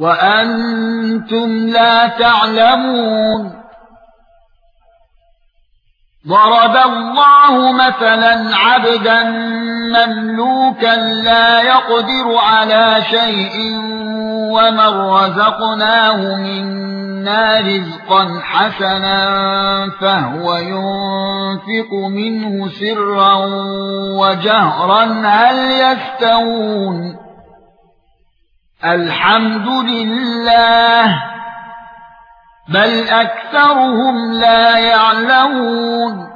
وأنتم لا تعلمون. ضرب الله مثلا عبدا مملوكا لا يقدر على شيء ومن رزقناه منا رزقا حسنا فهو ينفق منه سرا وجهرا. هل يستوون؟ الحمد لله بل أكثرهم لا يعلمون.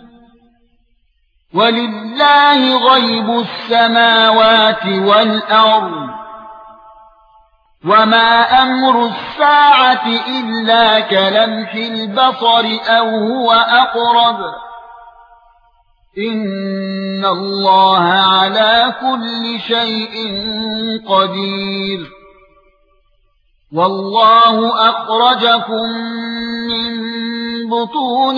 ولله غيب السماوات والأرض وما أمر الساعة إلا كلمح البصر أو هو أقرب إن الله على كل شيء قدير والله أخرجكم من بطون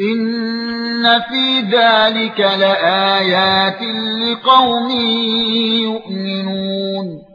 ان في ذلك لآيات لقوم يؤمنون